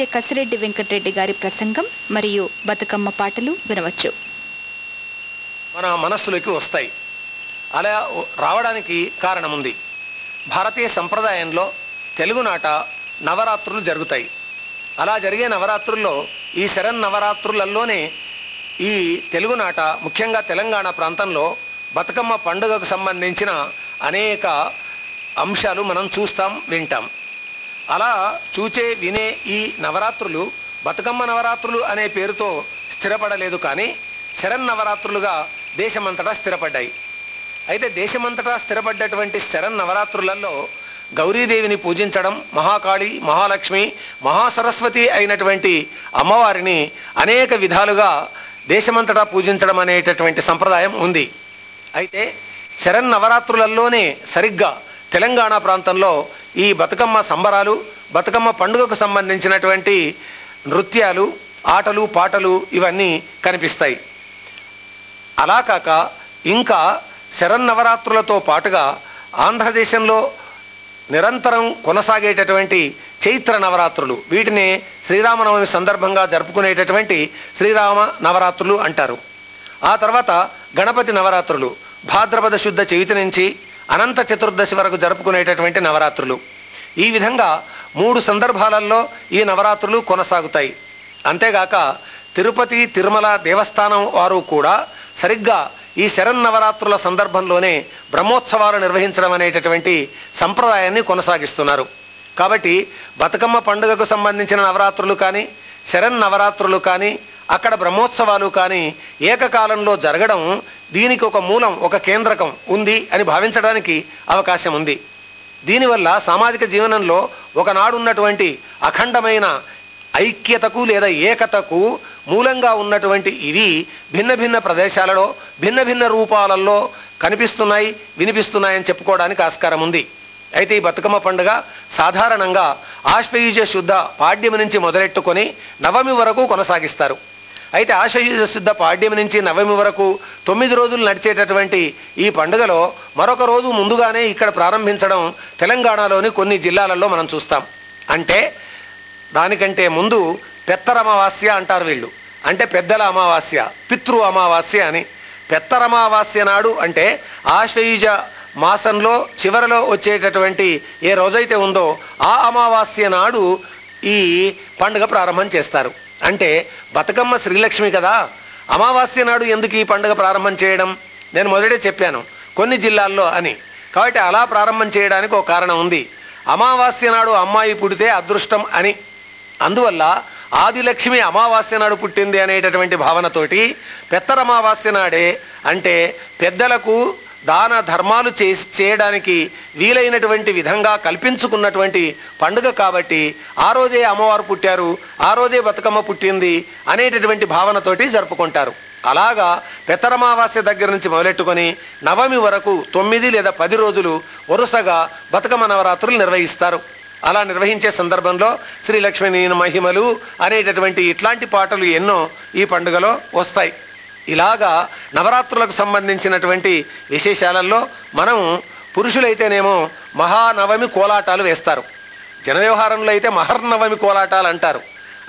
అలాగే కసిరెడ్డి వెంకటరెడ్డి గారి ప్రసంగం మరియు బతుకమ్మ పాటలు వినవచ్చు. మన మనస్సులోకి వస్తాయి. అలా రావడానికి కారణం ఉంది భారతీయ సంప్రదాయంలో తెలుగునాట నవరాత్రులు జరుగుతాయి. అలా జరిగే నవరాత్రుల్లో ఈ శరణ్ నవరాత్రులలోనే ఈ తెలుగునాట ముఖ్యంగా తెలంగాణ ప్రాంతంలో బతుకమ్మ పండుగకు సంబంధించిన అనేక అంశాలు మనం చూస్తాం వింటాం. అలా చూచే వినే ఈ నవరాత్రులు బతుకమ్మ నవరాత్రులు అనే పేరుతో స్థిరపడలేదు కానీ శరణ్ నవరాత్రులుగా దేశమంతటా స్థిరపడ్డాయి. అయితే దేశమంతటా స్థిరపడ్డటువంటి శరణ్ నవరాత్రులలో గౌరీదేవిని పూజించడం మహాకాళి మహాలక్ష్మి మహాసరస్వతి అయినటువంటి అమ్మవారిని అనేక విధాలుగా దేశమంతటా పూజించడం అనేటటువంటి సంప్రదాయం ఉంది. అయితే శరణ్ నవరాత్రులలోనే సరిగ్గా తెలంగాణ ప్రాంతంలో ఈ బతుకమ్మ సంబరాలు బతుకమ్మ పండుగకు సంబంధించినటువంటి నృత్యాలు ఆటలు పాటలు ఇవన్నీ కనిపిస్తాయి. అలా కాక ఇంకా శరన్నవరాత్రులతో పాటుగా ఆంధ్రదేశంలో నిరంతరం కొనసాగేటటువంటి చైత్ర నవరాత్రులు వీటిని శ్రీరామనవమి సందర్భంగా జరుపుకునేటటువంటి శ్రీరామ నవరాత్రులు అంటారు. ఆ తర్వాత గణపతి నవరాత్రులు భాద్రపద శుద్ధ చవితి నుంచి అనంత చతుర్దశి వరకు జరుపుకునేటటువంటి నవరాత్రులు. ఈ విధంగా మూడు సందర్భాలలో ఈ నవరాత్రులు కొనసాగుతాయి. అంతేగాక తిరుపతి తిరుమల దేవస్థానం వారు కూడా సరిగ్గా ఈ శరన్నవరాత్రుల సందర్భంలోనే బ్రహ్మోత్సవాలు నిర్వహించడం అనేటటువంటి సంప్రదాయాన్ని కొనసాగిస్తున్నారు. కాబట్టి బతుకమ్మ పండుగకు సంబంధించిన నవరాత్రులు కానీ శరన్నవరాత్రులు కానీ అక్కడ బ్రహ్మోత్సవాలు కానీ ఏకకాలంలో జరగడం దీనికి ఒక మూలం ఒక కేంద్రకం ఉంది అని భావించడానికి అవకాశం ఉంది. దీనివల్ల సామాజిక జీవనంలో ఒకనాడు ఉన్నటువంటి అఖండమైన ఐక్యతకు లేదా ఏకతకు మూలంగా ఉన్నటువంటి ఇవి భిన్న భిన్న ప్రదేశాలలో భిన్న భిన్న రూపాలలో కనిపిస్తున్నాయి వినిపిస్తున్నాయని చెప్పుకోవడానికి ఆస్కారం ఉంది. అయితే ఈ బతుకమ్మ పండుగ సాధారణంగా ఆశ్వయుజ శుద్ధ పాడ్యమి నుంచి మొదలెట్టుకొని నవమి వరకు కొనసాగిస్తారు. అయితే ఆశయుజ శుద్ధ పాడ్యం నుంచి నవమి వరకు తొమ్మిది రోజులు నడిచేటటువంటి ఈ పండుగలో మరొక రోజు ముందుగానే ఇక్కడ ప్రారంభించడం తెలంగాణలోని కొన్ని జిల్లాలలో మనం చూస్తాం. అంటే దానికంటే ముందు పెత్తర అమావాస్య అంటారు వీళ్ళు. అంటే పెద్దల అమావాస్య పితృ అమావాస్య అని. పెత్తర అమావాస్య నాడు అంటే ఆశ్వయుజ మాసంలో చివరిలో వచ్చేటటువంటి ఏ రోజైతే ఉందో ఆ అమావాస్య నాడు ఈ పండుగ ప్రారంభం చేస్తారు. అంటే బతుకమ్మ శ్రీలక్ష్మి కదా? అమావాస్య నాడు ఎందుకు ఈ పండుగ ప్రారంభం చేయడం? నేను మొదటే చెప్పాను కొన్ని జిల్లాల్లో అని. కాబట్టి అలా ప్రారంభం చేయడానికి ఒక కారణం ఉంది. అమావాస్య నాడు అమ్మాయి పుడితే అదృష్టం అని. అందువల్ల ఆదిలక్ష్మి అమావాస్య నాడు పుట్టింది అనేటటువంటి భావనతోటి పెత్తర అమావాస్య నాడే అంటే పెద్దలకు దాన ధర్మాలు చేసి చేయడానికి వీలైనటువంటి విధంగా కల్పించుకున్నటువంటి పండుగ కాబట్టి ఆ రోజే అమ్మవారు పుట్టారు ఆ రోజే బతుకమ్మ పుట్టింది అనేటటువంటి భావనతోటి జరుపుకుంటారు. అలాగా పెత్తరమావాస్య దగ్గర నుంచి మొదలెట్టుకొని నవమి వరకు తొమ్మిది లేదా పది రోజులు వరుసగా బతుకమ్మ నవరాత్రులు నిర్వహిస్తారు. అలా నిర్వహించే సందర్భంలో శ్రీ లక్ష్మీ మహిమలు అనేటటువంటి ఇట్లాంటి పాటలు ఎన్నో ఈ పండుగలో వస్తాయి. ఇలాగా నవరాత్రులకు సంబంధించినటువంటి విశేషాలలో మనం పురుషులైతేనేమో మహానవమి కోలాటాలు వేస్తారు. జన వ్యవహారంలో అయితే మహర్నవమి కోలాటాలు అంటారు.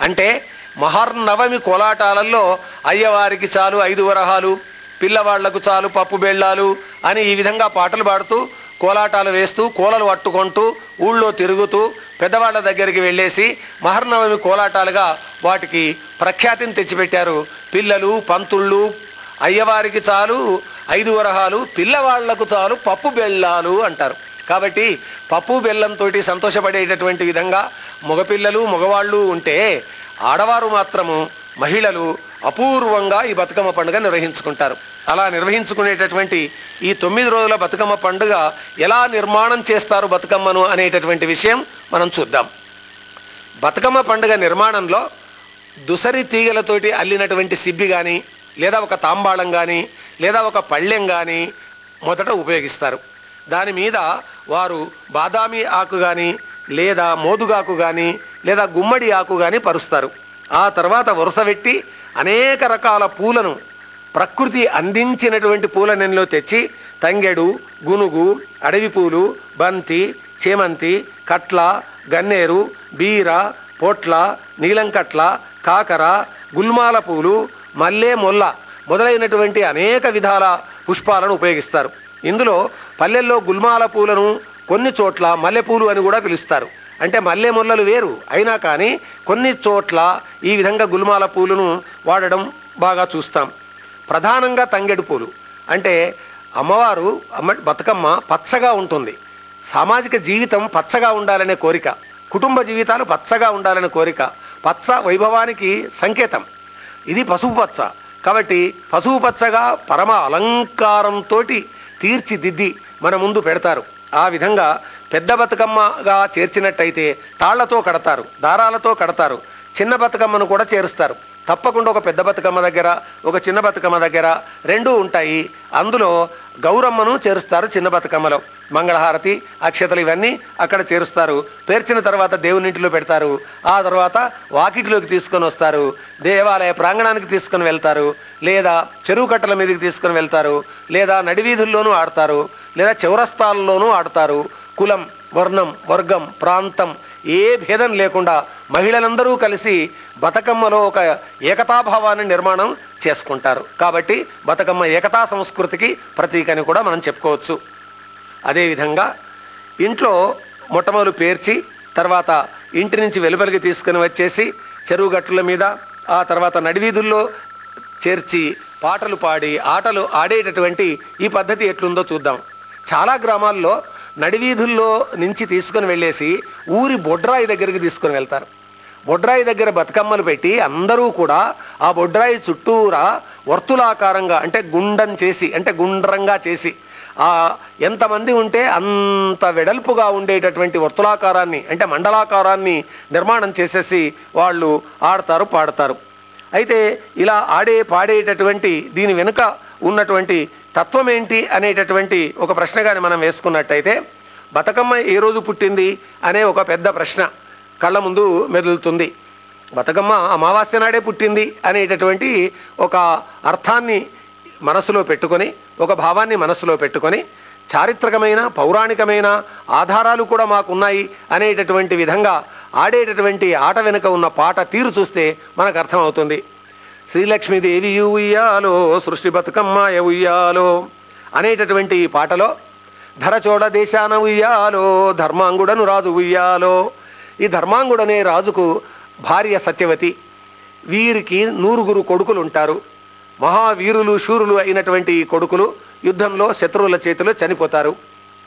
అంటే మహర్నవమి కోలాటాలలో అయ్యవారికి చాలు ఐదు వరహాలు పిల్లవాళ్ళకు చాలు పప్పు బెళ్ళాలు అని ఈ విధంగా పాటలు పాడుతూ కోలాటాలు వేస్తూ కోలలు పట్టుకుంటూ ఊళ్ళో తిరుగుతూ పెద్దవాళ్ళ దగ్గరికి వెళ్ళేసి మహర్నవమి కోలాటాలుగా వాటికి ప్రఖ్యాతిని తెచ్చిపెట్టారు. పిల్లలు పంతుళ్ళు అయ్యవారికి చాలు ఐదు వరహాలు పిల్లవాళ్ళకు చాలు పప్పు బెల్లాలు అంటారు. కాబట్టి పప్పు బెల్లంతో సంతోషపడేటటువంటి విధంగా మగపిల్లలు మగవాళ్ళు ఉంటే ఆడవారు మాత్రము మహిళలు అపూర్వంగా ఈ బతుకమ్మ పండుగ నిర్వహించుకుంటారు. అలా నిర్వహించుకునేటటువంటి ఈ తొమ్మిది రోజుల బతుకమ్మ పండుగ ఎలా నిర్మాణం చేస్తారు బతుకమ్మను అనేటటువంటి విషయం మనం చూద్దాం. బతుకమ్మ పండుగ నిర్మాణంలో దుసరి తీగలతోటి అల్లినటువంటి సిబ్బి కానీ లేదా ఒక తాంబాళం కానీ లేదా ఒక పళ్ళెం కానీ మొదట ఉపయోగిస్తారు. దాని మీద వారు బాదామి ఆకు కానీ లేదా మోదుగాకు కానీ లేదా గుమ్మడి ఆకు కానీ పరుస్తారు. ఆ తర్వాత వరుస పెట్టి అనేక రకాల పూలను ప్రకృతి అందించినటువంటి పూల నెలలో తెచ్చి తంగెడు గునుగు అడవి పూలు బంతి చేమంతి కట్ల గన్నేరు బీర పొట్ల నీలంకట్ల కాకర గుల్మాల పూలు మల్లె మొల్ల మొదలైనటువంటి అనేక విధాల పుష్పాలను ఉపయోగిస్తారు. ఇందులో పల్లెల్లో గుల్మాల పూలను కొన్ని చోట్ల మల్లెపూలు అని కూడా పిలుస్తారు. అంటే మల్లె మొల్లలు వేరు. అయినా కానీ కొన్ని చోట్ల ఈ విధంగా గుల్మాల పూలను వాడడం బాగా చూస్తాం. ప్రధానంగా తంగెడు పూలు. అంటే అమ్మవారు అమ్మ బతుకమ్మ పచ్చగా ఉంటుంది. సామాజిక జీవితం పచ్చగా ఉండాలనే కోరిక. కుటుంబ జీవితాలు పచ్చగా ఉండాలనే కోరిక. పచ్చ వైభవానికి సంకేతం. ఇది పసుపు పచ్చ. కాబట్టి పసుపు పచ్చగా పరమ అలంకారంతో తీర్చిదిద్ది మన ముందు పెడతారు. ఆ విధంగా పెద్ద బతుకమ్మగా చేర్చినట్టయితే తాళ్ళతో కడతారు దారాలతో కడతారు చిన్న బతుకమ్మను కూడా చేరుస్తారు. తప్పకుండా ఒక పెద్ద బతుకమ్మ దగ్గర ఒక చిన్న బతుకమ్మ దగ్గర రెండూ ఉంటాయి. అందులో గౌరమ్మను చేరుస్తారు చిన్న బతుకమ్మలో. మంగళహారతి అక్షతలు ఇవన్నీ అక్కడ చేరుస్తారు. పేర్చిన తర్వాత దేవునింటిలో పెడతారు. ఆ తర్వాత వాకిటిలోకి తీసుకొని వస్తారు. దేవాలయ ప్రాంగణానికి తీసుకొని వెళ్తారు. లేదా చెరువు కట్టల మీదకి తీసుకొని వెళ్తారు. లేదా నడివీధుల్లోనూ ఆడతారు. లేదా చౌరస్తాల్లోనూ ఆడతారు. కులం వర్ణం వర్గం ప్రాంతం ఏ భేదం లేకుండా మహిళలందరూ కలిసి బతుకమ్మలో ఒక ఏకతాభావాన్ని నిర్మాణం చేసుకుంటారు. కాబట్టి బతుకమ్మ ఏకతా సంస్కృతికి ప్రతీక అని కూడా మనం చెప్పుకోవచ్చు. అదేవిధంగా ఇంట్లో మొట్టమొదలు పేర్చి తర్వాత ఇంటి నుంచి వెలుపలికి తీసుకుని వచ్చేసి చెరువు గట్టుల మీద ఆ తర్వాత నడివీధుల్లో చేర్చి పాటలు పాడి ఆటలు ఆడేటటువంటి ఈ పద్ధతి ఎట్లుందో చూద్దాం. చాలా గ్రామాల్లో నడివీధుల్లో నుంచి తీసుకుని వెళ్ళేసి ఊరి బొడ్రాయి దగ్గరికి తీసుకుని వెళ్తారు. బొడ్రాయి దగ్గర బతుకమ్మలు పెట్టి అందరూ కూడా ఆ బొడ్రాయి చుట్టూరా వర్తులాకారంగా అంటే గుండం చేసి అంటే గుండ్రంగా చేసి ఆ ఎంతమంది ఉంటే అంత వెడల్పుగా ఉండేటటువంటి వర్తులాకారాన్ని అంటే మండలాకారాన్ని నిర్మాణం చేసేసి వాళ్ళు ఆడతారు పాడతారు. అయితే ఇలా ఆడే పాడేటటువంటి దీని వెనుక ఉన్నటువంటి తత్వం ఏంటి అనేటటువంటి ఒక ప్రశ్నగాని మనం వేసుకున్నట్టయితే బతుకమ్మ ఏ రోజు పుట్టింది అనే ఒక పెద్ద ప్రశ్న కళ్ళ ముందు మెదులుతుంది. బతుకమ్మ అమావాస్య నాడే పుట్టింది అనేటటువంటి ఒక అర్థాన్ని మనసులో పెట్టుకొని ఒక భావాన్ని మనసులో పెట్టుకొని చారిత్రకమైన పౌరాణికమైన ఆధారాలు కూడా మాకున్నాయి అనేటటువంటి విధంగా ఆడేటటువంటి ఆట వెనుక ఉన్న పాట తీరు చూస్తే మనకు అర్థమవుతుంది. శ్రీలక్ష్మీదేవి ఉయ్యాలో సృష్టి బతుకమ్మాయ ఉయ్యాలో అనేటటువంటి ఈ పాటలో ధరచోడ దేశాన ఉయ్యాలో ధర్మాంగుడను రాజు ఉయ్యాలో. ఈ ధర్మాంగుడనే రాజుకు భార్య సత్యవతి. వీరికి నూరుగురు కొడుకులు ఉంటారు మహావీరులు శూరులు అయినటువంటి ఈ కొడుకులు యుద్ధంలో శత్రువుల చేతిలో చనిపోతారు.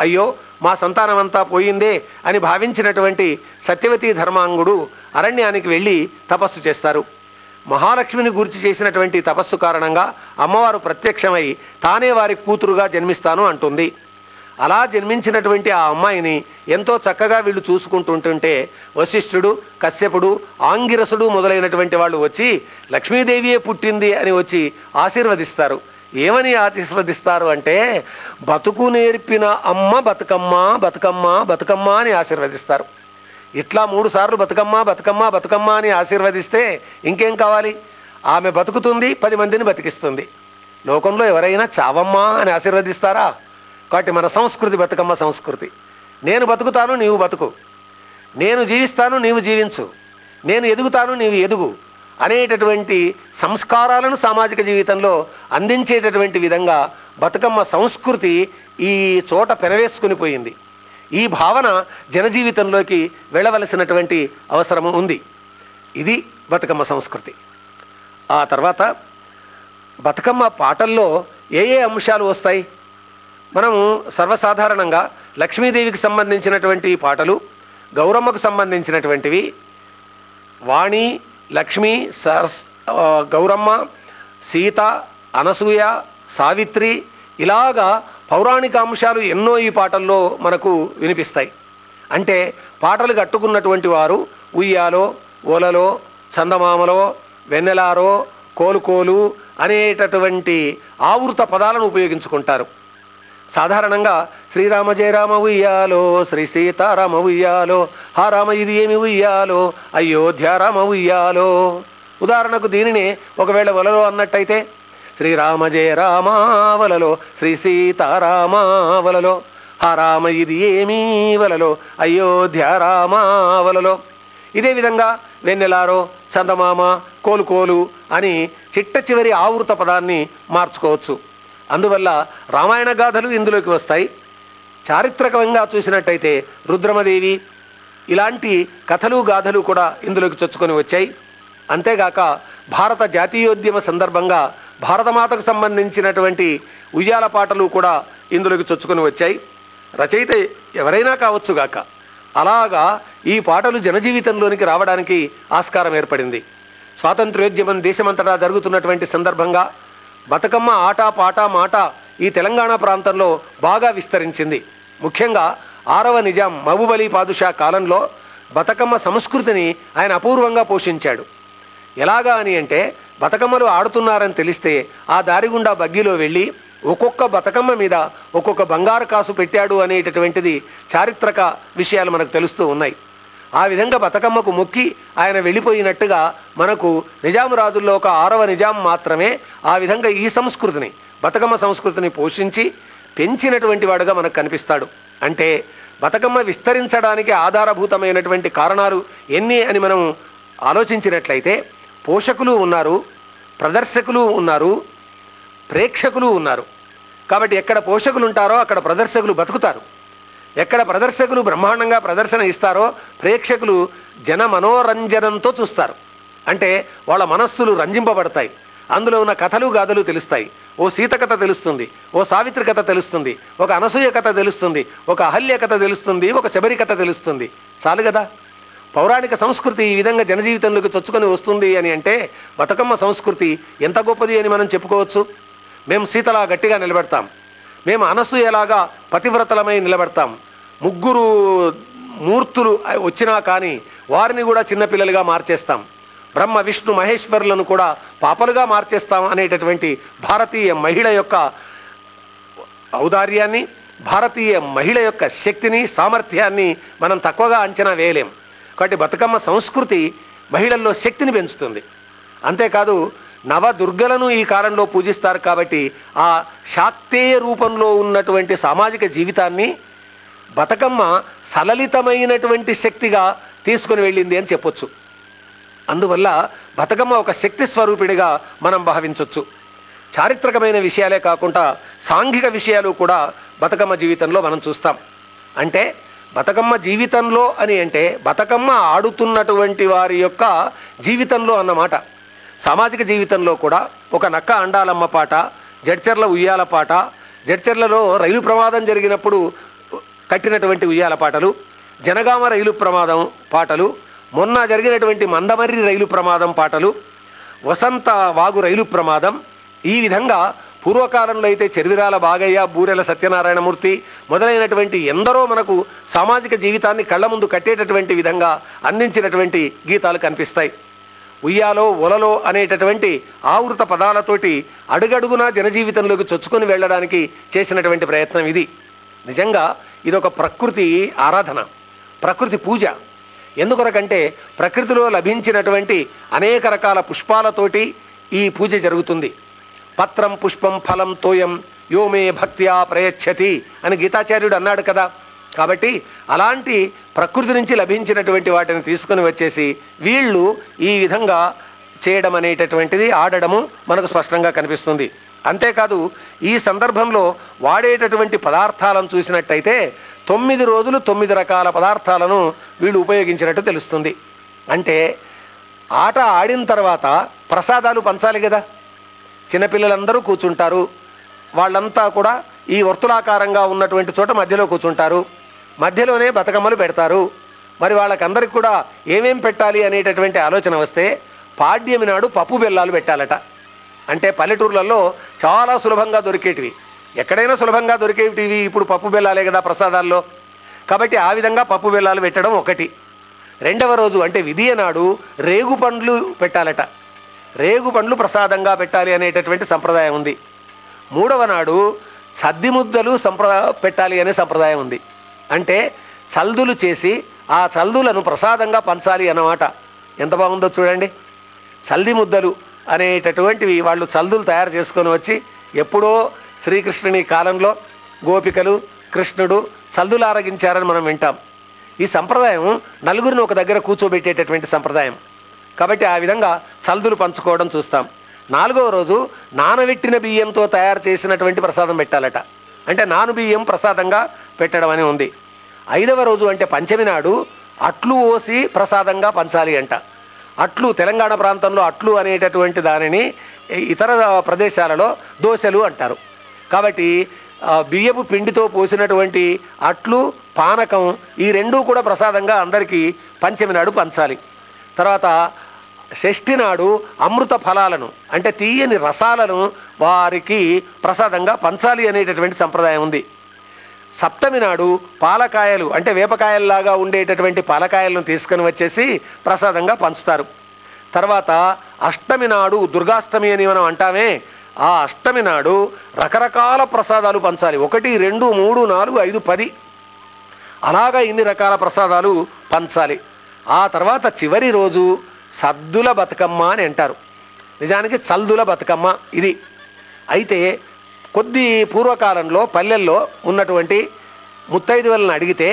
అయ్యో మా సంతానమంతా పోయిందే అని భావించినటువంటి సత్యవతి ధర్మాంగుడు అరణ్యానికి వెళ్ళి తపస్సు చేస్తారు. మహాలక్ష్మిని గురించి చేసినటువంటి తపస్సు కారణంగా అమ్మవారు ప్రత్యక్షమై తానే వారి కూతురుగా జన్మిస్తాను అంటుంది. అలా జన్మించినటువంటి ఆ అమ్మాయిని ఎంతో చక్కగా వీళ్ళు చూసుకుంటుంటుంటే వశిష్ఠుడు కశ్యపుడు ఆంగిరసుడు మొదలైనటువంటి వాళ్ళు వచ్చి లక్ష్మీదేవియే పుట్టింది అని వచ్చి ఆశీర్వదిస్తారు. ఏమని ఆశీర్వదిస్తారు అంటే బతుకు నేర్పిన అమ్మ బతుకమ్మ బతుకమ్మ బతుకమ్మ అని ఆశీర్వదిస్తారు. ఇట్లా మూడు సార్లు బతుకమ్మ బతుకమ్మ బతుకమ్మ అని ఆశీర్వదిస్తే ఇంకేం కావాలి? ఆమె బతుకుతుంది పది మందిని బతికిస్తుంది. లోకంలో ఎవరైనా చావమ్మా అని ఆశీర్వదిస్తారా? కాబట్టి మన సంస్కృతి బతుకమ్మ సంస్కృతి. నేను బతుకుతాను నీవు బతుకు. నేను జీవిస్తాను నీవు జీవించు. నేను ఎదుగుతాను నీవు ఎదుగు అనేటటువంటి సంస్కారాలను సామాజిక జీవితంలో అందించేటటువంటి విధంగా బతుకమ్మ సంస్కృతి ఈ చోట పెనవేసుకుని పోయింది. ఈ భావన జనజీవితంలోకి వెళ్ళవలసినటువంటి అవసరము ఉంది. ఇది బతుకమ్మ సంస్కృతి. ఆ తర్వాత బతుకమ్మ పాటల్లో ఏ ఏ అంశాలు వస్తాయి? మనము సర్వసాధారణంగా లక్ష్మీదేవికి సంబంధించినటువంటి పాటలు గౌరమ్మకు సంబంధించినటువంటివి వాణి లక్ష్మి సరస్ గౌరమ్మ సీత అనసూయ సావిత్రి ఇలాగా పౌరాణిక అంశాలు ఎన్నో ఈ పాటల్లో మనకు వినిపిస్తాయి. అంటే పాటలు కట్టుకున్నటువంటి వారు ఉయ్యాలో ఓలలో చందమామలో వెన్నెలారో కోలుకోలు అనేటటువంటి ఆవృత పదాలను ఉపయోగించుకుంటారు. సాధారణంగా శ్రీరామ జయరామ ఉయ్యాలో శ్రీ సీతారామ ఉయ్యాలో హా రామ ఇది ఏమి ఉయ్యాలో అయోధ్యారామ ఉయ్యాలో. ఉదాహరణకు దీనిని ఒకవేళ వలలో అన్నట్టయితే శ్రీరామ జయ రామావలలో శ్రీ సీతారామావలలో హా రామ ఇది ఏమీ వలలో అయోధ్య రామావలలో ఇదే విధంగా వెన్నెలారో చందమామ కోలుకోలు అని చిట్ట చివరి ఆవృత పదాన్ని మార్చుకోవచ్చు. అందువల్ల రామాయణ గాథలు ఇందులోకి వస్తాయి. చారిత్రకంగా చూసినట్టయితే రుద్రమదేవి ఇలాంటి కథలు గాథలు కూడా ఇందులోకి చొచ్చుకొని వచ్చాయి. అంతేగాక భారత జాతీయోద్యమ సందర్భంగా భారతమాతకు సంబంధించినటువంటి ఉయ్యాల పాటలు కూడా ఇందులోకి చొచ్చుకొని వచ్చాయి. రచయిత ఎవరైనా కావచ్చుగాక అలాగా ఈ పాటలు జనజీవితంలోనికి రావడానికి ఆస్కారం ఏర్పడింది. స్వాతంత్ర్యోద్యమం దేశమంతటా జరుగుతున్నటువంటి సందర్భంగా బతుకమ్మ ఆట పాట మాట ఈ తెలంగాణ ప్రాంతంలో బాగా విస్తరించింది. ముఖ్యంగా ఆరవ నిజాం మహబూబ్ పాదుషా కాలంలో బతుకమ్మ సంస్కృతిని ఆయన అపూర్వంగా పోషించాడు. ఎలాగా అని అంటే బతుకమ్మలు ఆడుతున్నారని తెలిస్తే ఆ దారి గుండా బగ్గీలో వెళ్ళి ఒక్కొక్క బతుకమ్మ మీద ఒక్కొక్క బంగారు కాసు పెట్టాడు అనేటటువంటిది చారిత్రక విషయాలు మనకు తెలుస్తూ ఉన్నాయి. ఆ విధంగా బతుకమ్మకు మొక్కి ఆయన వెళ్ళిపోయినట్టుగా మనకు నిజాం రాజుల్లో ఒక ఆరవ నిజాం మాత్రమే ఆ విధంగా ఈ సంస్కృతిని బతుకమ్మ సంస్కృతిని పోషించి పెంచినటువంటి వాడుగా మనకు కనిపిస్తాడు. అంటే బతుకమ్మ విస్తరించడానికి ఆధారభూతమైనటువంటి కారణాలు ఎన్ని అని మనం ఆలోచించినట్లయితే పోషకులు ఉన్నారు ప్రదర్శకులు ఉన్నారు ప్రేక్షకులు ఉన్నారు. కాబట్టి ఎక్కడ పోషకులు ఉంటారో అక్కడ ప్రదర్శకులు బతుకుతారు. ఎక్కడ ప్రదర్శకులు బ్రహ్మాండంగా ప్రదర్శన ఇస్తారో ప్రేక్షకులు జన మనోరంజనంతో చూస్తారు. అంటే వాళ్ళ మనస్సులు రంజింపబడతాయి. అందులో ఉన్న కథలు గాథలు తెలుస్తాయి. ఓ సీత కథ తెలుస్తుంది ఓ సావిత్రి కథ తెలుస్తుంది ఒక అనసూయ కథ తెలుస్తుంది ఒక అహల్య కథ తెలుస్తుంది ఒక శబరి కథ తెలుస్తుంది. చాలు కదా పౌరాణిక సంస్కృతి ఈ విధంగా జనజీవితంలోకి చొచ్చుకొని వస్తుంది అని అంటే బతుకమ్మ సంస్కృతి ఎంత గొప్పది అని మనం చెప్పుకోవచ్చు. మేము సీతలా గట్టిగా నిలబెడతాం. మేము అనసూయలాగా పతివ్రతలమై నిలబెడతాం. ముగ్గురు మూర్తులు వచ్చినా కానీ వారిని కూడా చిన్నపిల్లలుగా మార్చేస్తాం. బ్రహ్మ విష్ణు మహేశ్వరులను కూడా పాపలుగా మార్చేస్తాం అనేటటువంటి భారతీయ మహిళ యొక్క ఔదార్యాన్ని భారతీయ మహిళ యొక్క శక్తిని సామర్థ్యాన్ని మనం తక్కువగా అంచనా వేయలేం. కాబట్టి బతుకమ్మ సంస్కృతి మహిళల్లో శక్తిని పెంచుతుంది. అంతేకాదు నవదుర్గలను ఈ కాలంలో పూజిస్తారు కాబట్టి ఆ శాక్తేయ రూపంలో ఉన్నటువంటి సామాజిక జీవితాన్ని బతుకమ్మ సలలితమైనటువంటి శక్తిగా తీసుకుని వెళ్ళింది అని చెప్పొచ్చు. అందువల్ల బతుకమ్మ ఒక శక్తి స్వరూపిడిగా మనం భావించవచ్చు చారిత్రకమైన విషయాలే కాకుండా సాంఘిక విషయాలు కూడా బతుకమ్మ జీవితంలో మనం చూస్తాం. అంటే బతుకమ్మ జీవితంలో అని అంటే బతుకమ్మ ఆడుతున్నటువంటి వారి యొక్క జీవితంలో అన్నమాట. సామాజిక జీవితంలో కూడా ఒక నక్క అండాలమ్మ పాట జడ్చర్ల ఉయ్యాల పాట జడ్చర్లలో రైలు ప్రమాదం జరిగినప్పుడు కట్టినటువంటి ఉయ్యాల పాటలు జనగామ రైలు ప్రమాదం పాటలు మొన్న జరిగినటువంటి మందమర్రి రైలు ప్రమాదం పాటలు వసంత వాగు రైలు ప్రమాదం ఈ విధంగా పూర్వకాలంలో అయితే చెరివిరాల బాగయ్య బూరెల సత్యనారాయణమూర్తి మొదలైనటువంటి ఎందరో మనకు సామాజిక జీవితాన్ని కళ్ళ ముందు కట్టేటటువంటి విధంగా అందించినటువంటి గీతాలు కనిపిస్తాయి. ఉయ్యాలో ఒలలో అనేటటువంటి ఆవృత పదాలతోటి అడుగడుగునా జనజీవితంలోకి చొచ్చుకొని వెళ్ళడానికి చేసినటువంటి ప్రయత్నం ఇది. నిజంగా ఇదొక ప్రకృతి ఆరాధన ప్రకృతి పూజ. ఎందుకొరకంటే ప్రకృతిలో లభించినటువంటి అనేక రకాల పుష్పాలతోటి ఈ పూజ జరుగుతుంది. పత్రం పుష్పం ఫలం తోయం యోమే భక్త్యా ప్రయచ్చతి అని గీతాచార్యుడు అన్నాడు కదా. కాబట్టి అలాంటి ప్రకృతి నుంచి లభించినటువంటి వాటిని తీసుకుని వచ్చేసి వీళ్ళు ఈ విధంగా చేయడం అనేటటువంటిది ఆడడము మనకు స్పష్టంగా కనిపిస్తుంది. అంతేకాదు ఈ సందర్భంలో వాడేటటువంటి పదార్థాలను చూసినట్టయితే తొమ్మిది రోజులు తొమ్మిది రకాల పదార్థాలను వీళ్ళు ఉపయోగించినట్టు తెలుస్తుంది. అంటే ఆట ఆడిన తర్వాత ప్రసాదాలు పంచాలి కదా. చిన్నపిల్లలందరూ కూర్చుంటారు. వాళ్ళంతా కూడా ఈ వర్తులాకారంగా ఉన్నటువంటి చోట మధ్యలో కూర్చుంటారు. మధ్యలోనే బతుకమ్మలు పెడతారు. మరి వాళ్ళకందరికి కూడా ఏమేం పెట్టాలి అనేటటువంటి ఆలోచన వస్తే పాడ్యమి నాడు పప్పు బెల్లాలు పెట్టాలట. అంటే పల్లెటూర్లలో చాలా సులభంగా దొరికేటివి. ఎక్కడైనా సులభంగా దొరికేటివి ఇప్పుడు పప్పు బెల్లాలే కదా ప్రసాదాల్లో. కాబట్టి ఆ విధంగా పప్పు బెల్లాలు పెట్టడం ఒకటి. రెండవ రోజు అంటే విధియ నాడు రేగు పండ్లు పెట్టాలట. రేగు పండ్లు ప్రసాదంగా పెట్టాలి అనేటటువంటి సంప్రదాయం ఉంది. మూడవ నాడు సద్ది ముద్దలు సంప్రదా పెట్టాలి అనే సంప్రదాయం ఉంది. అంటే చల్దులు చేసి ఆ చల్దులను ప్రసాదంగా పంచాలి అన్నమాట. ఎంత బాగుందో చూడండి. చల్ది ముద్దలు అనేటటువంటివి వాళ్ళు చల్దులు తయారు చేసుకొని వచ్చి ఎప్పుడో శ్రీకృష్ణుని కాలంలో గోపికలు కృష్ణుడు చల్దులు ఆరగించారని మనం వింటాం. ఈ సంప్రదాయం నలుగురిని ఒక దగ్గర కూర్చోబెట్టేటటువంటి సంప్రదాయం. కాబట్టి ఆ విధంగా చల్దులు పంచుకోవడం చూస్తాం. నాలుగవ రోజు నానబెట్టిన బియ్యంతో తయారు చేసినటువంటి ప్రసాదం పెట్టాలట. అంటే నాను బియ్యం ప్రసాదంగా పెట్టడం అని ఉంది. ఐదవ రోజు అంటే పంచమి నాడు అట్లు ఓసి ప్రసాదంగా పంచాలి అంట. అట్లు తెలంగాణ ప్రాంతంలో అట్లు అనేటటువంటి దానిని ఇతర ప్రదేశాలలో దోశలు అంటారు. కాబట్టి బియ్యపు పిండితో పోసినటువంటి అట్లు పానకం ఈ రెండూ కూడా ప్రసాదంగా అందరికీ పంచమి నాడు పంచాలి. తర్వాత షష్ఠి నాడు అమృత ఫలాలను అంటే తీయని రసాలను వారికి ప్రసాదంగా పంచాలి అనేటటువంటి సంప్రదాయం ఉంది. సప్తమి నాడు పాలకాయలు అంటే వేపకాయల్లాగా ఉండేటటువంటి పాలకాయలను తీసుకొని వచ్చేసి ప్రసాదంగా పంచుతారు. తర్వాత అష్టమి నాడు దుర్గాష్టమి అని మనం అంటామే ఆ అష్టమి నాడు రకరకాల ప్రసాదాలు పంచాలి. ఒకటి రెండు మూడు నాలుగు ఐదు పది. అలాగా ఇన్ని రకాల ప్రసాదాలు పంచాలి. ఆ తర్వాత చివరి రోజు సద్దుల బతుకమ్మ అని అంటారు. నిజానికి చల్దుల బతుకమ్మ ఇది. అయితే కొద్ది పూర్వకాలంలో పల్లెల్లో ఉన్నటువంటి ముత్తైదువులను అడిగితే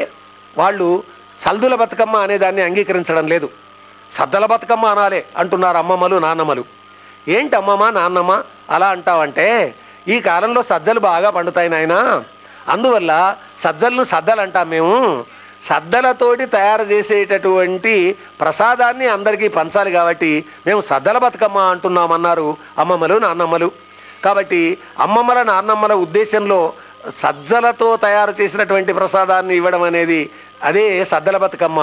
వాళ్ళు సల్దుల బతుకమ్మ అనే దాన్ని అంగీకరించడం లేదు. సద్దల బతుకమ్మ అనాలే అంటున్నారు అమ్మమ్మలు నాన్నమ్మలు. ఏంటి అమ్మమ్మ నాన్నమ్మ అలా అంటావంటే ఈ కాలంలో సజ్జలు బాగా పండుతాయి నాయన. అందువల్ల సజ్జలను సద్దలు అంటాం మేము. సద్దలతోటి తయారు చేసేటటువంటి ప్రసాదాన్ని అందరికీ పంచాలి కాబట్టి మేము సద్దల బతుకమ్మ అంటున్నామన్నారు అమ్మమ్మలు నాన్నమ్మలు. కాబట్టి అమ్మమ్మల నాన్నమ్మల ఉద్దేశంలో సజ్జలతో తయారు చేసినటువంటి ప్రసాదాన్ని ఇవ్వడం అనేది అదే సద్దల బతుకమ్మ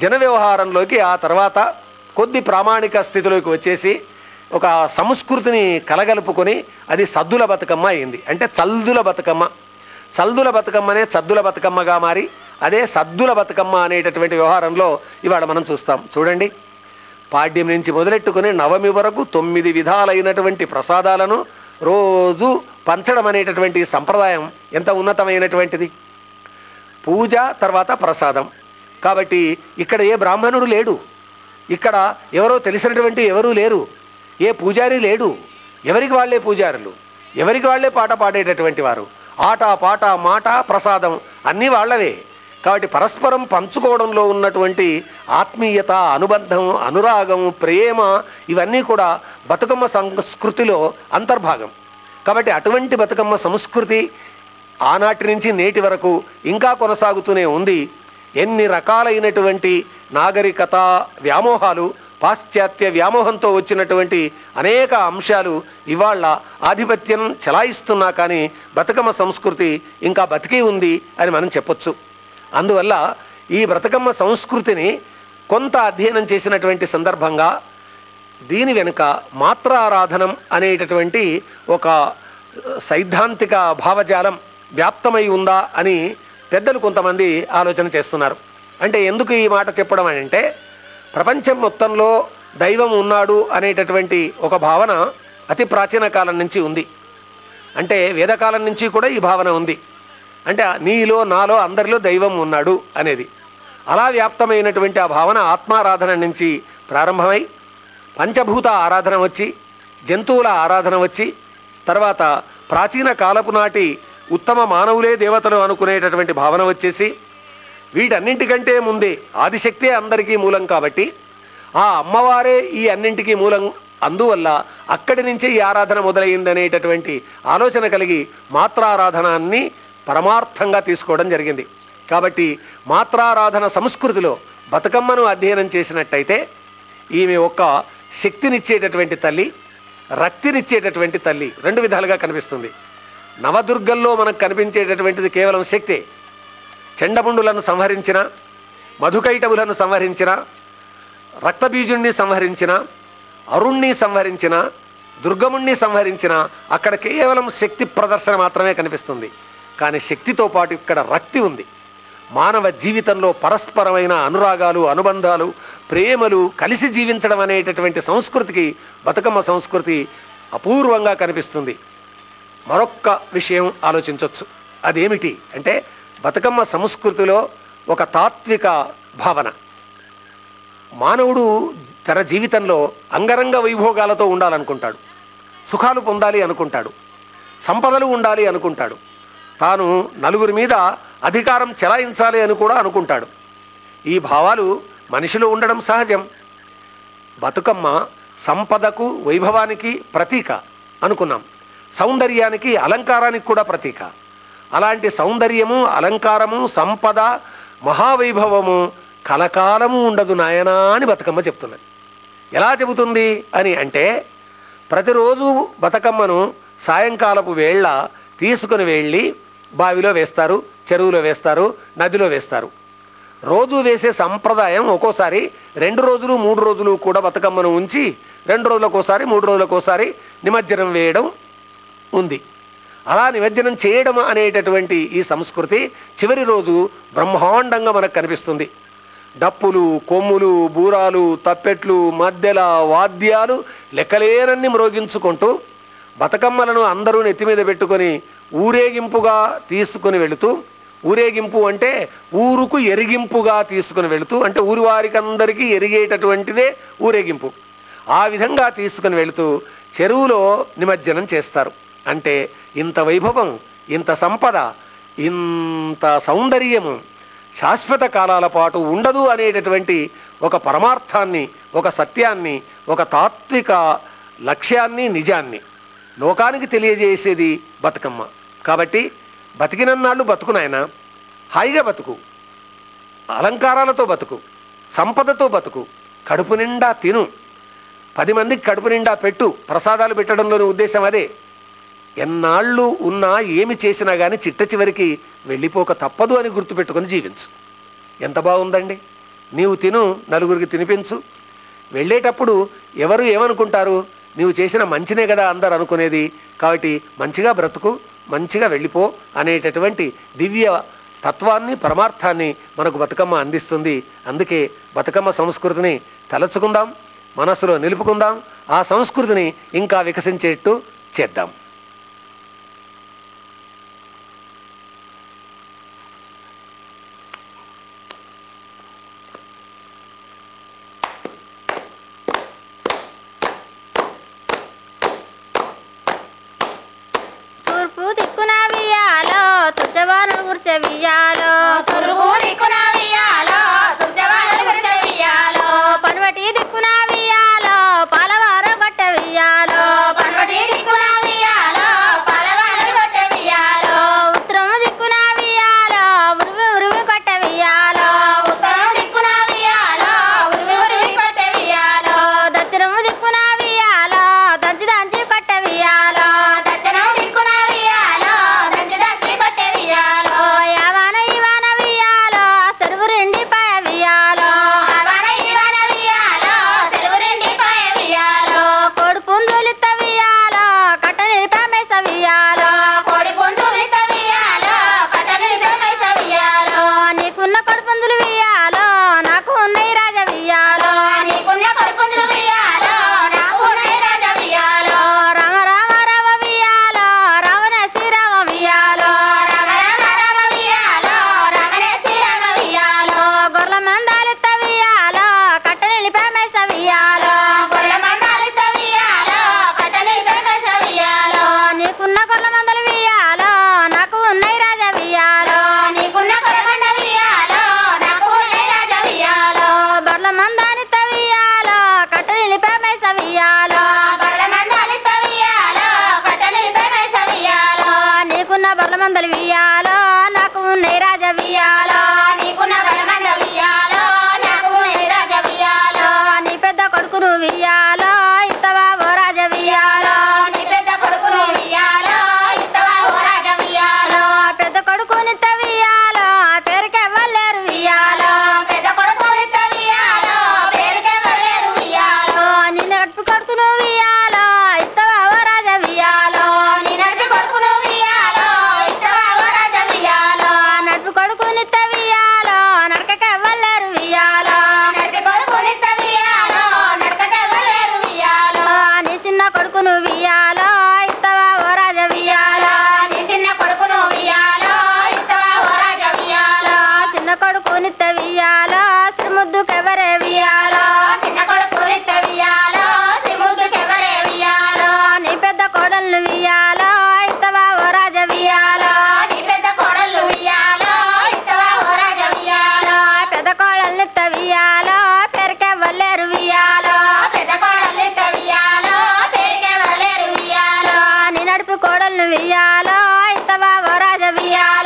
జన వ్యవహారంలోకి ఆ తర్వాత కొద్ది ప్రామాణిక స్థితిలోకి వచ్చేసి ఒక సంస్కృతిని కలగలుపుకొని అది సద్దుల బతుకమ్మ అయింది. అంటే చల్దుల బతుకమ్మ. చల్దుల బతుకమ్మనే చద్దుల బతుకమ్మగా మారి అదే సద్దుల బతుకమ్మ అనేటటువంటి వ్యవహారంలో ఇవాళ మనం చూస్తాం. చూడండి. పాడ్యం నుంచి మొదలెట్టుకుని నవమి వరకు తొమ్మిది విధాలైనటువంటి ప్రసాదాలను రోజు పంచడం అనేటటువంటి సంప్రదాయం ఎంత ఉన్నతమైనటువంటిది? పూజ తర్వాత ప్రసాదం. కాబట్టి ఇక్కడ ఏ బ్రాహ్మణుడు లేడు. ఇక్కడ ఎవరో తెలిసినటువంటి ఎవరూ లేరు. ఏ పూజారి లేడు. ఎవరికి వాళ్ళే పూజారులు? ఎవరికి వాళ్ళే పాట పాడేటటువంటి వారు? ఆట పాట మాట ప్రసాదం అన్నీ వాళ్ళవే. కాబట్టి పరస్పరం పంచుకోవడంలో ఉన్నటువంటి ఆత్మీయత అనుబంధం అనురాగం ప్రేమ ఇవన్నీ కూడా బతుకమ్మ సంస్కృతిలో అంతర్భాగం. కాబట్టి అటువంటి బతుకమ్మ సంస్కృతి ఆనాటి నుంచి నేటి వరకు ఇంకా కొనసాగుతూనే ఉంది. ఎన్ని రకాలైనటువంటి నాగరికత వ్యామోహాలు పాశ్చాత్య వ్యామోహంతో వచ్చినటువంటి అనేక అంశాలు ఇవాళ ఆధిపత్యం చెలాయిస్తున్నా కానీ బతుకమ్మ సంస్కృతి ఇంకా బతికి ఉంది అని మనం చెప్పొచ్చు. అందువల్ల ఈ బ్రతకమ్మ సంస్కృతిని కొంత అధ్యయనం చేసినటువంటి సందర్భంగా దీని వెనుక మాత్రారాధనం అనేటటువంటి ఒక సైద్ధాంతిక భావజాలం వ్యాప్తమై ఉందా అని పెద్దలు కొంతమంది ఆలోచన చేస్తున్నారు. అంటే ఎందుకు ఈ మాట చెప్పడం అంటే ప్రపంచం మొత్తంలో దైవం ఉన్నాడు అనేటటువంటి ఒక భావన అతి ప్రాచీన కాలం నుంచి ఉంది. అంటే వేదకాలం నుంచి కూడా ఈ భావన ఉంది. అంటే నీలో నాలో అందరిలో దైవం ఉన్నాడు అనేది. అలా వ్యాప్తమైనటువంటి ఆ భావన ఆత్మారాధన నుంచి ప్రారంభమై పంచభూత ఆరాధన వచ్చి జంతువుల ఆరాధన వచ్చి తర్వాత ప్రాచీన కాలపు నాటి ఉత్తమ మానవులే దేవతలు అనుకునేటటువంటి భావన వచ్చేసి వీటన్నింటికంటే ముందే ఆదిశక్తే అందరికీ మూలం కాబట్టి ఆ అమ్మవారే ఈ అన్నింటికీ మూలం అందువల్ల అక్కడి నుంచే ఈ ఆరాధన మొదలైందనేటటువంటి ఆలోచన కలిగి మాత్రారాధనాన్ని పరమార్థంగా తీసుకోవడం జరిగింది. కాబట్టి మాత్రారాధన సంస్కృతిలో బతుకమ్మను అధ్యయనం చేసినట్టయితే ఈమె ఒక్క శక్తినిచ్చేటటువంటి తల్లి రక్తినిచ్చేటటువంటి తల్లి రెండు విధాలుగా కనిపిస్తుంది. నవదుర్గల్లో మనకు కనిపించేటటువంటిది కేవలం శక్తే. చెండముండులను సంహరించిన మధుకైటవులను సంహరించిన రక్తబీజుణ్ణి సంహరించిన అరుణ్ణి సంహరించిన దుర్గముణ్ణి సంహరించిన అక్కడ కేవలం శక్తి ప్రదర్శన మాత్రమే కనిపిస్తుంది. కానీ శక్తితో పాటు ఇక్కడ రక్తి ఉంది. మానవ జీవితంలో పరస్పరమైన అనురాగాలు అనుబంధాలు ప్రేమలు కలిసి జీవించడం అనేటటువంటి సంస్కృతికి బతుకమ్మ సంస్కృతి అపూర్వంగా కనిపిస్తుంది. మరొక్క విషయం ఆలోచించవచ్చు అదేమిటి అంటే బతుకమ్మ సంస్కృతిలో ఒక తాత్విక భావన. మానవుడు తన జీవితంలో అంగరంగ వైభోగాలతో ఉండాలనుకుంటాడు. సుఖాలు పొందాలి అనుకుంటాడు. సంపదలు ఉండాలి అనుకుంటాడు. తాను నలుగురి మీద అధికారం చెలాయించాలి అని కూడా అనుకుంటాడు. ఈ భావాలు మనిషిలో ఉండడం సహజం. బతుకమ్మ సంపదకు వైభవానికి ప్రతీక అనుకున్నాం. సౌందర్యానికి అలంకారానికి కూడా ప్రతీక. అలాంటి సౌందర్యము అలంకారము సంపద మహావైభవము కలకాలము ఉండదు నాయనా అని బతుకమ్మ చెప్తున్నది. ఎలా చెబుతుంది అని అంటే ప్రతిరోజు బతుకమ్మను సాయంకాలపు వేళ తీసుకుని వెళ్ళి బావిలో వేస్తారు చెరువులో వేస్తారు నదిలో వేస్తారు. రోజు వేసే సంప్రదాయం ఒక్కోసారి రెండు రోజులు మూడు రోజులు కూడా బతుకమ్మను ఉంచి రెండు రోజులకోసారి మూడు రోజులకోసారి నిమజ్జనం వేయడం ఉంది. అలా నిమజ్జనం చేయడం అనేటటువంటి ఈ సంస్కృతి చివరి రోజు బ్రహ్మాండంగా మనకు కనిపిస్తుంది. డప్పులు కొమ్ములు బూరాలు తప్పెట్లు మధ్యల వాద్యాలు లెక్కలేనన్ని మ్రోగించుకుంటూ బతుకమ్మలను అందరూ నెత్తి మీద పెట్టుకొని ఊరేగింపుగా తీసుకుని వెళుతూ ఊరేగింపు అంటే ఊరుకు ఎరిగింపుగా తీసుకుని వెళుతూ అంటే ఊరి వారికి అందరికీ ఎరిగేటటువంటిదే ఊరేగింపు. ఆ విధంగా తీసుకుని వెళుతూ చెరువులో నిమజ్జనం చేస్తారు. అంటే ఇంత వైభవం ఇంత సంపద ఇంత సౌందర్యము శాశ్వత కాలాల పాటు ఉండదు అనేటటువంటి ఒక పరమార్థాన్ని ఒక సత్యాన్ని ఒక తాత్విక లక్ష్యాన్ని నిజాన్ని లోకానికి తెలియజేసేది బతుకమ్మ. కాబట్టి బతికినన్నాళ్ళు బతుకు నాయన. హాయిగా బతుకు. అలంకారాలతో బతుకు. సంపదతో బతుకు. కడుపు నిండా తిను. పది మందికి కడుపు నిండా పెట్టు. ప్రసాదాలు పెట్టడంలోని ఉద్దేశం అదే. ఎన్నాళ్ళు ఉన్నా ఏమి చేసినా కానీ చిట్ట చివరికి వెళ్ళిపోక తప్పదు అని గుర్తుపెట్టుకొని జీవించు. ఎంత బాగుందండి? నీవు తిను నలుగురికి తినిపించు. వెళ్ళేటప్పుడు ఎవరు ఏమనుకుంటారు? నీవు చేసిన మంచినే కదా అందరు అనుకునేది. కాబట్టి మంచిగా బ్రతుకు. మంచిగా వెళ్ళిపో అనేటటువంటి దివ్య తత్వాన్ని పరమార్థాన్ని మనకు బతుకమ్మ అందిస్తుంది. అందుకే బతుకమ్మ సంస్కృతిని తలచుకుందాం మనసులో నిలుపుకుందాం ఆ సంస్కృతిని ఇంకా వికసించేట్టు చేద్దాం. viajar రాజవియాలో అయిత బాబు రాజవియాలో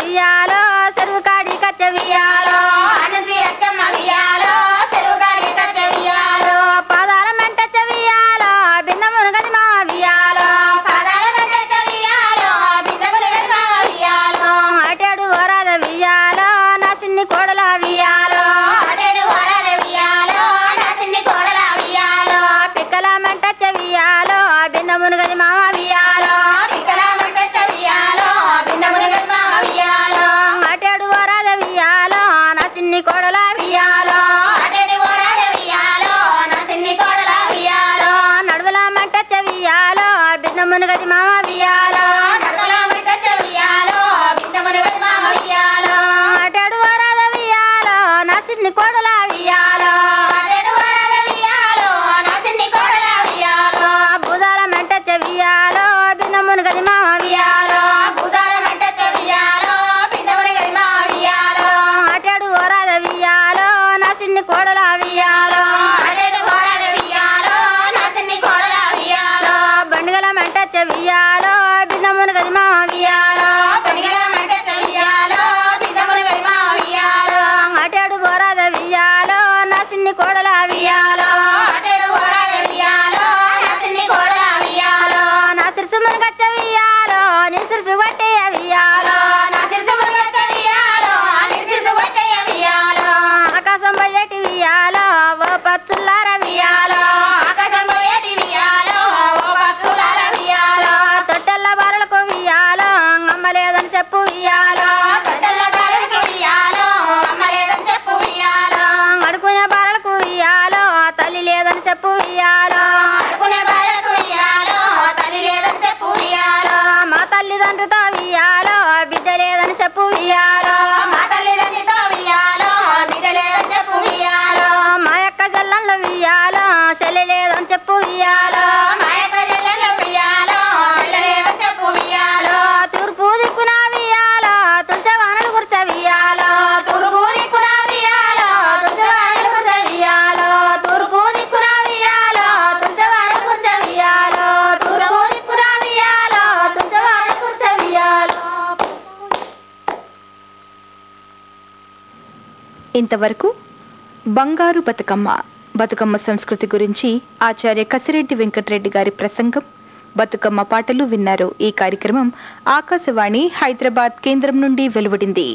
వియాలో సర్వకాడి కచ్చ వియా もが出ま不一样。ఇంతవరకు బంగారు బతుకమ్మ బతుకమ్మ సంస్కృతి గురించి ఆచార్య కసిరెడ్డి వెంకటరెడ్డి గారి ప్రసంగం. బతుకమ్మ పాటలు విన్నారు ఈ కార్యక్రమం ఆకాశవాణి హైదరాబాద్ కేంద్రం నుండి వెలువడింది.